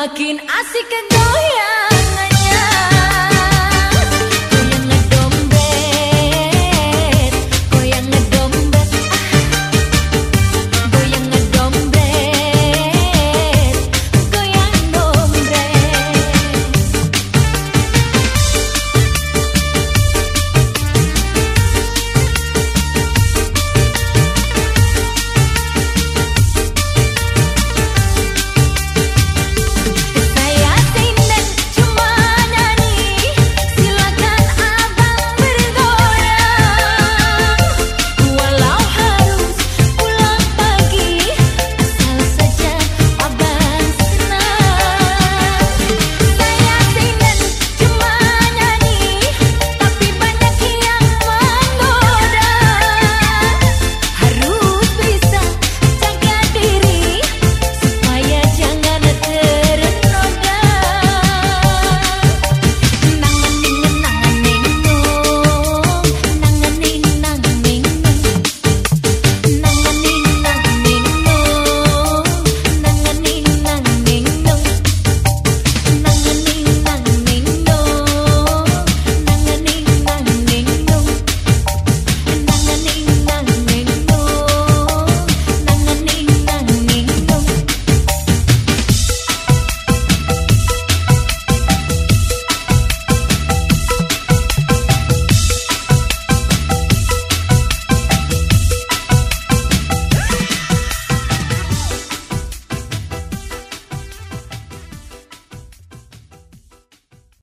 Makin asik kegoyang